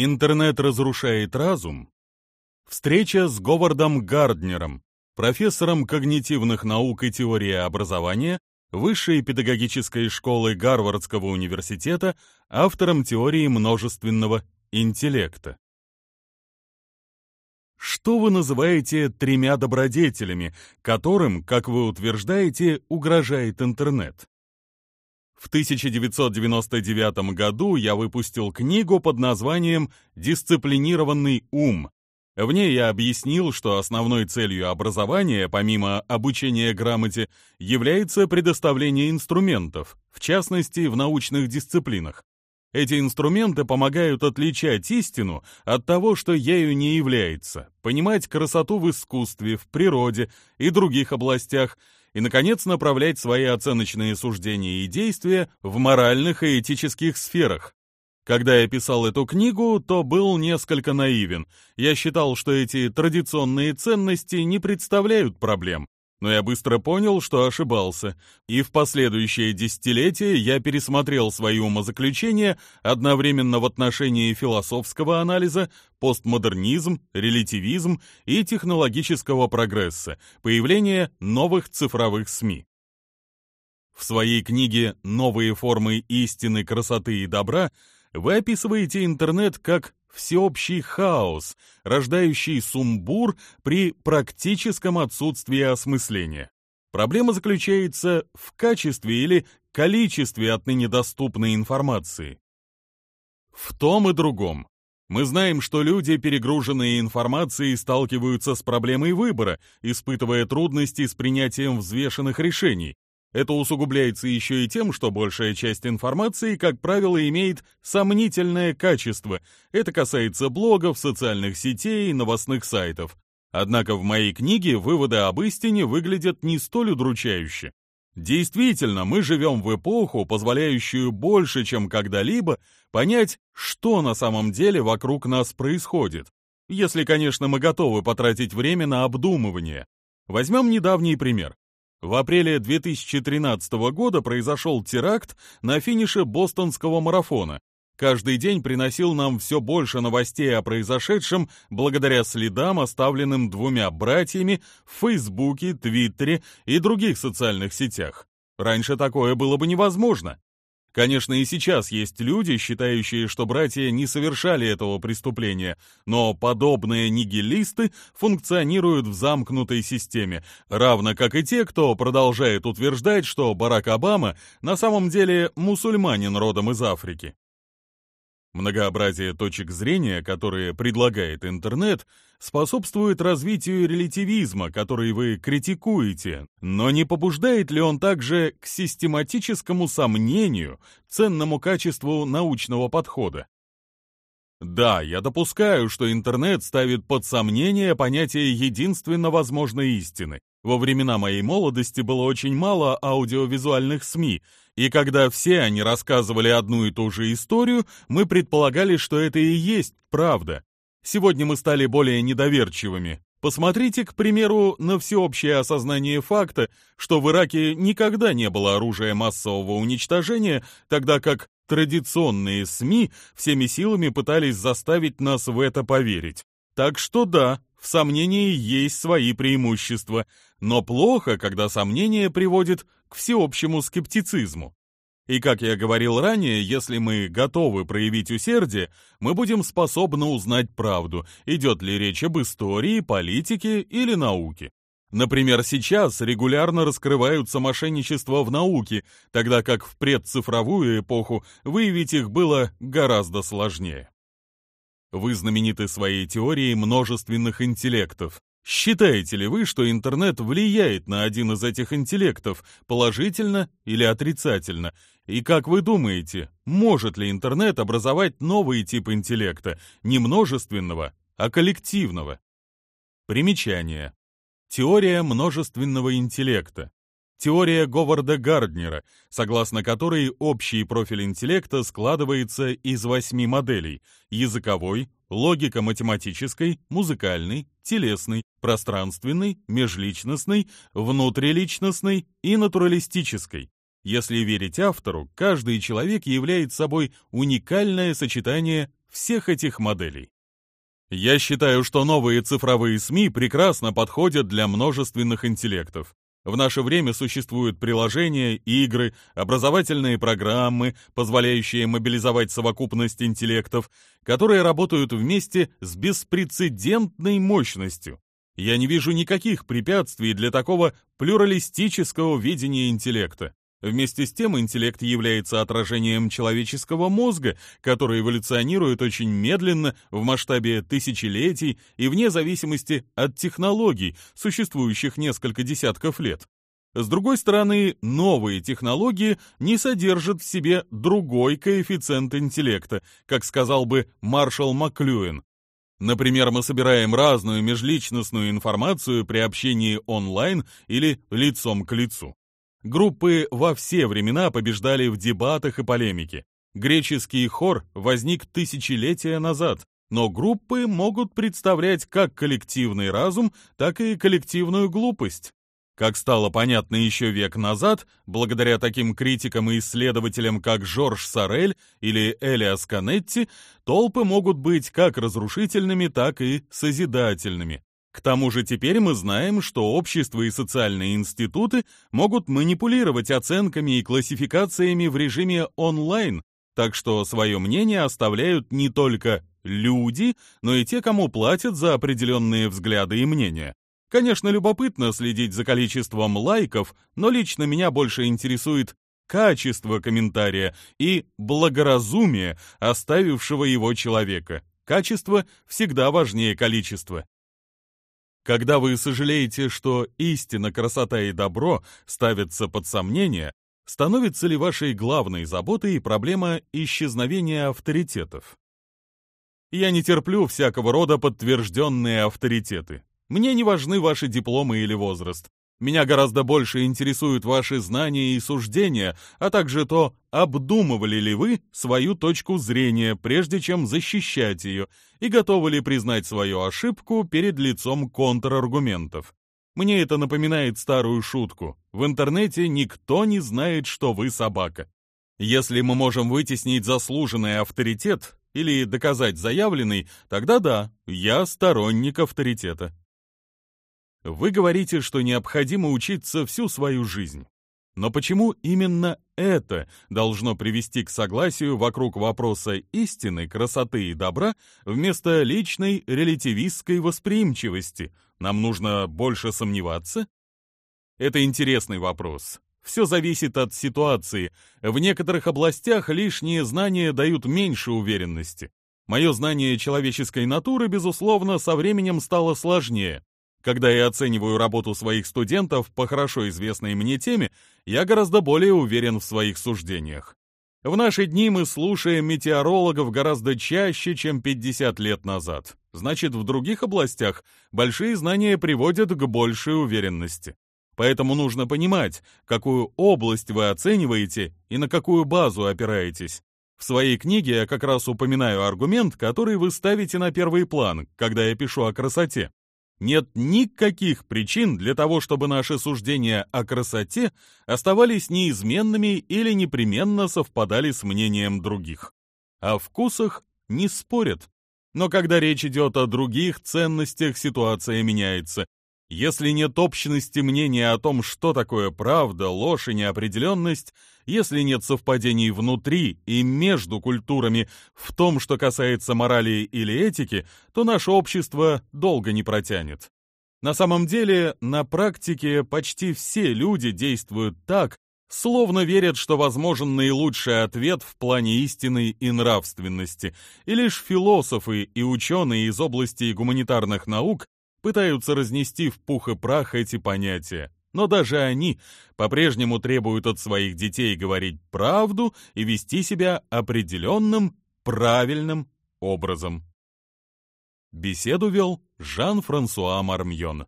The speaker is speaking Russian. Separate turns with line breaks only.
Интернет разрушает разум. Встреча с Говардом Гарднером, профессором когнитивных наук и теории образования Высшей педагогической школы Гарвардского университета, автором теории множественного интеллекта. Что вы называете тремя добродетелями, которым, как вы утверждаете, угрожает интернет? В 1999 году я выпустил книгу под названием «Дисциплинированный ум». В ней я объяснил, что основной целью образования, помимо обучения грамоте, является предоставление инструментов, в частности, в научных дисциплинах. Эти инструменты помогают отличать истину от того, что ею не является, понимать красоту в искусстве, в природе и других областях, и, наконец, направлять свои оценочные суждения и действия в моральных и этических сферах. Когда я писал эту книгу, то был несколько наивен. Я считал, что эти традиционные ценности не представляют проблем, но я быстро понял, что ошибался, и в последующее десятилетие я пересмотрел свои умозаключения одновременно в отношении философского анализа, постмодернизм, релятивизм и технологического прогресса, появления новых цифровых СМИ. В своей книге «Новые формы истины, красоты и добра» вы описываете интернет как всеобщий хаос, рождающий сумбур при практическом отсутствии осмысления. Проблема заключается в качестве или количестве отныне доступной информации. В том и другом. Мы знаем, что люди, перегруженные информацией, сталкиваются с проблемой выбора, испытывая трудности с принятием взвешенных решений, это усугубляется еще и тем, что большая часть информации, как правило, имеет сомнительное качество. Это касается блогов, социальных сетей новостных сайтов. Однако в моей книге выводы об истине выглядят не столь удручающе. Действительно, мы живем в эпоху, позволяющую больше, чем когда-либо, понять, что на самом деле вокруг нас происходит. Если, конечно, мы готовы потратить время на обдумывание. Возьмем недавний пример. В апреле 2013 года произошел теракт на финише бостонского марафона. Каждый день приносил нам все больше новостей о произошедшем благодаря следам, оставленным двумя братьями в Фейсбуке, Твиттере и других социальных сетях. Раньше такое было бы невозможно. Конечно, и сейчас есть люди, считающие, что братья не совершали этого преступления, но подобные нигилисты функционируют в замкнутой системе, равно как и те, кто продолжает утверждать, что Барак Обама на самом деле мусульманин родом из Африки. Многообразие точек зрения, которые предлагает интернет, способствует развитию релятивизма, который вы критикуете, но не побуждает ли он также к систематическому сомнению, ценному качеству научного подхода? Да, я допускаю, что интернет ставит под сомнение понятие единственно возможной истины. Во времена моей молодости было очень мало аудиовизуальных СМИ, и когда все они рассказывали одну и ту же историю, мы предполагали, что это и есть правда. Сегодня мы стали более недоверчивыми. Посмотрите, к примеру, на всеобщее осознание факта, что в Ираке никогда не было оружия массового уничтожения, тогда как традиционные СМИ всеми силами пытались заставить нас в это поверить. Так что да, в сомнении есть свои преимущества, но плохо, когда сомнение приводит к всеобщему скептицизму. И как я говорил ранее, если мы готовы проявить усердие, мы будем способны узнать правду, идет ли речь об истории, политике или науке. Например, сейчас регулярно раскрываются мошенничества в науке, тогда как в предцифровую эпоху выявить их было гораздо сложнее. Вы знамениты своей теорией множественных интеллектов. Считаете ли вы, что интернет влияет на один из этих интеллектов, положительно или отрицательно? И как вы думаете, может ли интернет образовать новый тип интеллекта, не множественного, а коллективного? Примечание. Теория множественного интеллекта. Теория Говарда Гарднера, согласно которой общий профиль интеллекта складывается из восьми моделей – языковой, логико-математической, музыкальной, телесной, пространственной, межличностной, внутриличностной и натуралистической. Если верить автору, каждый человек является собой уникальное сочетание всех этих моделей. Я считаю, что новые цифровые СМИ прекрасно подходят для множественных интеллектов. В наше время существуют приложения, игры, образовательные программы, позволяющие мобилизовать совокупность интеллектов, которые работают вместе с беспрецедентной мощностью. Я не вижу никаких препятствий для такого плюралистического видения интеллекта. Вместе с тем интеллект является отражением человеческого мозга, который эволюционирует очень медленно в масштабе тысячелетий и вне зависимости от технологий, существующих несколько десятков лет. С другой стороны, новые технологии не содержат в себе другой коэффициент интеллекта, как сказал бы Маршал Маклюэн. Например, мы собираем разную межличностную информацию при общении онлайн или лицом к лицу. Группы во все времена побеждали в дебатах и полемике. Греческий хор возник тысячелетия назад, но группы могут представлять как коллективный разум, так и коллективную глупость. Как стало понятно еще век назад, благодаря таким критикам и исследователям, как Жорж Сорель или Элиас Канетти, толпы могут быть как разрушительными, так и созидательными. К тому же теперь мы знаем, что общества и социальные институты могут манипулировать оценками и классификациями в режиме онлайн, так что свое мнение оставляют не только люди, но и те, кому платят за определенные взгляды и мнения. Конечно, любопытно следить за количеством лайков, но лично меня больше интересует качество комментария и благоразумие оставившего его человека. Качество всегда важнее количества. Когда вы сожалеете, что истина, красота и добро ставятся под сомнение, становится ли вашей главной заботой проблема исчезновения авторитетов? Я не терплю всякого рода подтвержденные авторитеты. Мне не важны ваши дипломы или возраст. Меня гораздо больше интересуют ваши знания и суждения, а также то, обдумывали ли вы свою точку зрения, прежде чем защищать ее, и готовы ли признать свою ошибку перед лицом контраргументов. Мне это напоминает старую шутку. В интернете никто не знает, что вы собака. Если мы можем вытеснить заслуженный авторитет или доказать заявленный, тогда да, я сторонник авторитета. Вы говорите, что необходимо учиться всю свою жизнь. Но почему именно это должно привести к согласию вокруг вопроса истины, красоты и добра вместо личной релятивистской восприимчивости? Нам нужно больше сомневаться? Это интересный вопрос. Все зависит от ситуации. В некоторых областях лишние знания дают меньше уверенности. Мое знание человеческой натуры, безусловно, со временем стало сложнее. Когда я оцениваю работу своих студентов по хорошо известной мне теме, я гораздо более уверен в своих суждениях. В наши дни мы слушаем метеорологов гораздо чаще, чем 50 лет назад. Значит, в других областях большие знания приводят к большей уверенности. Поэтому нужно понимать, какую область вы оцениваете и на какую базу опираетесь. В своей книге я как раз упоминаю аргумент, который вы ставите на первый план, когда я пишу о красоте. Нет никаких причин для того, чтобы наши суждения о красоте оставались неизменными или непременно совпадали с мнением других. О вкусах не спорят. Но когда речь идет о других ценностях, ситуация меняется. Если нет общности мнения о том, что такое правда, ложь и неопределенность, если нет совпадений внутри и между культурами в том, что касается морали или этики, то наше общество долго не протянет. На самом деле, на практике почти все люди действуют так, словно верят, что возможен наилучший ответ в плане истины и нравственности, и лишь философы и ученые из области гуманитарных наук пытаются разнести в пух и прах эти понятия. Но даже они по-прежнему требуют от своих детей говорить правду и вести себя определенным, правильным образом. Беседу вел Жан-Франсуа Мармьон.